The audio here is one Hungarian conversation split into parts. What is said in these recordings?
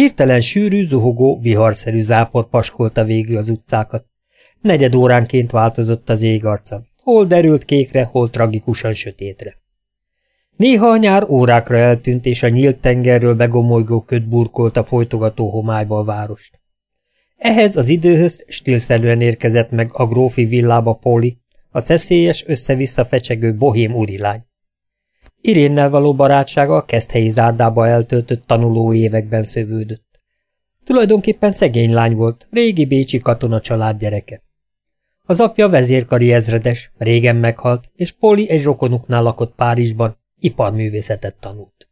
Hirtelen sűrű, zuhogó, viharszerű zápor paskolta végül az utcákat. Negyed óránként változott az ég arca, hol derült kékre, hol tragikusan sötétre. Néha a nyár órákra eltűnt, és a nyílt tengerről begomolygó köd burkolt a folytogató homályba a várost. Ehhez az időhöz stílszerűen érkezett meg a grófi villába Poli, a szeszélyes, össze-vissza fecsegő bohém urilány. Irénnel való barátsága a keszthelyi zárdába eltöltött tanuló években szövődött. Tulajdonképpen szegény lány volt, régi bécsi katona család gyereke. Az apja vezérkari ezredes, régen meghalt, és Poli egy rokonuknál lakott Párizsban, iparművészetet tanult.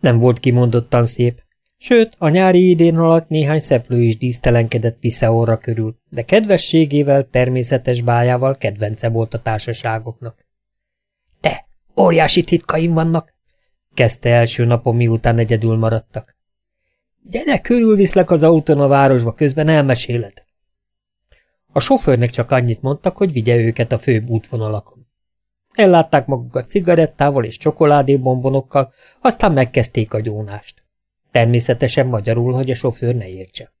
Nem volt kimondottan szép, sőt, a nyári idén alatt néhány szeplő is dísztelenkedett Piszeorra körül, de kedvességével, természetes bájával kedvence volt a társaságoknak. Óriási titkaim vannak, kezdte első napon, miután egyedül maradtak. Gyere, körülviszlek az autón a városba, közben elmeséled. A sofőrnek csak annyit mondtak, hogy vigye őket a főbb útvonalakon. Ellátták magukat cigarettával és csokoládébombonokkal, aztán megkezdték a gyónást. Természetesen magyarul, hogy a sofőr ne értse.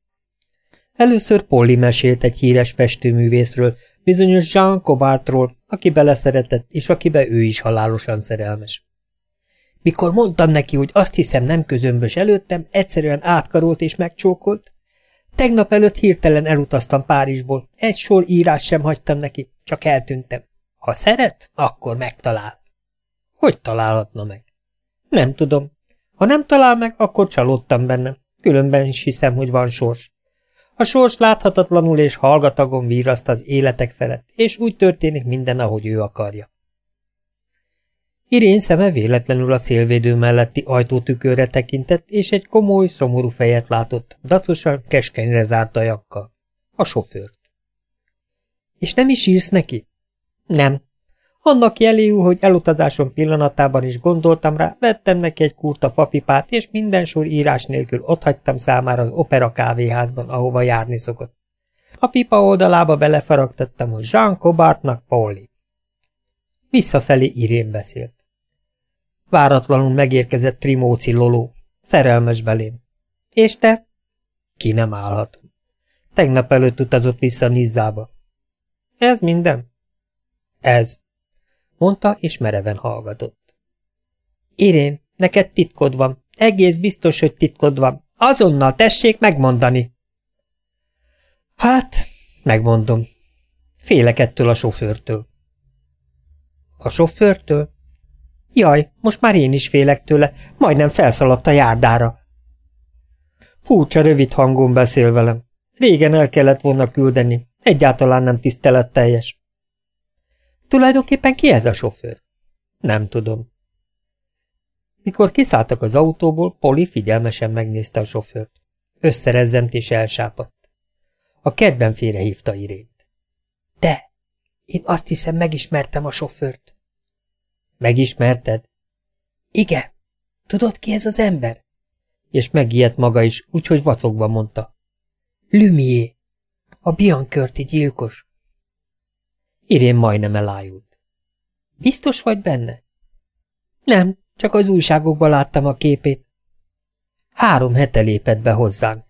Először Polly mesélt egy híres festőművészről, bizonyos Jean Cobartról, aki beleszeretett, és akibe ő is halálosan szerelmes. Mikor mondtam neki, hogy azt hiszem nem közömbös előttem, egyszerűen átkarolt és megcsókolt. Tegnap előtt hirtelen elutaztam Párizsból, egy sor írás sem hagytam neki, csak eltűntem. Ha szeret, akkor megtalál. Hogy találhatna meg? Nem tudom. Ha nem talál meg, akkor csalódtam benne. Különben is hiszem, hogy van sors. A sors láthatatlanul és hallgatagon víraszt az életek felett, és úgy történik minden, ahogy ő akarja. Irén szeme véletlenül a szélvédő melletti ajtótükörre tekintett, és egy komoly, szomorú fejet látott, dacosan, keskenyre zárt ajakkal. A sofőrt. És nem is írsz neki? Nem. Annak jeléül, hogy elutazásom pillanatában is gondoltam rá, vettem neki egy kurta fapipát, és minden sor írás nélkül otthagytam számára az opera kávéházban, ahova járni szokott. A pipa oldalába belefaragtattam, hogy Jean Cobartnak Pauli. Visszafelé Irén beszélt. Váratlanul megérkezett Trimóci Loló, szerelmes belém. És te? Ki nem állhat. Tegnap előtt utazott vissza Nizzába. Ez minden? Ez, mondta, és mereven hallgatott. Irén, neked titkod van. Egész biztos, hogy titkod van. Azonnal tessék megmondani. Hát, megmondom. Félek ettől a sofőrtől. A sofőrtől? Jaj, most már én is félek tőle, majdnem felszaladt a járdára. Furcsa rövid hangon beszél velem. Régen el kellett volna küldeni, egyáltalán nem tiszteletteljes. Tulajdonképpen ki ez a sofőr? Nem tudom. Mikor kiszálltak az autóból, Poli figyelmesen megnézte a sofőrt. Összerezzent és elsápadt. A kedben félrehívta Irént. De, én azt hiszem megismertem a sofőrt. Megismerted? Igen. Tudod, ki ez az ember? És megijedt maga is, úgyhogy vacogva mondta. Lumié, a Biankörti gyilkos. Irén majdnem elájult. Biztos vagy benne? Nem, csak az újságokban láttam a képét. Három hete lépett be hozzánk.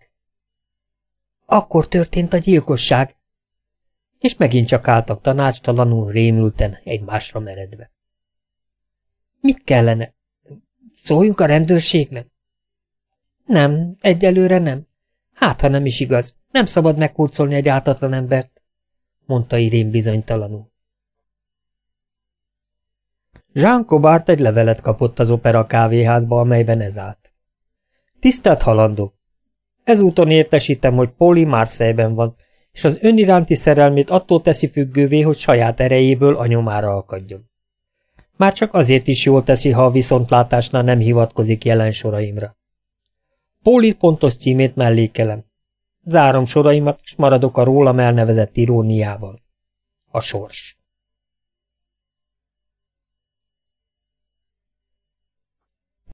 Akkor történt a gyilkosság. És megint csak álltak tanácstalanul, rémülten, egymásra meredve. Mit kellene? Szóljunk a rendőrségnek? Nem, egyelőre nem. Hát, ha nem is igaz, nem szabad meghurcolni egy ártatlan embert mondta Irén bizonytalanul. Jean Cobart egy levelet kapott az opera kávéházba, amelyben ez állt. Tisztelt halandó! Ezúton értesítem, hogy Poli Marseille-ben van, és az ön iránti szerelmét attól teszi függővé, hogy saját erejéből a nyomára akadjon. Már csak azért is jól teszi, ha a viszontlátásnál nem hivatkozik jelen soraimra. Póli pontos címét mellékelem, Zárom soraimat, és maradok a rólam elnevezett iróniával. A sors.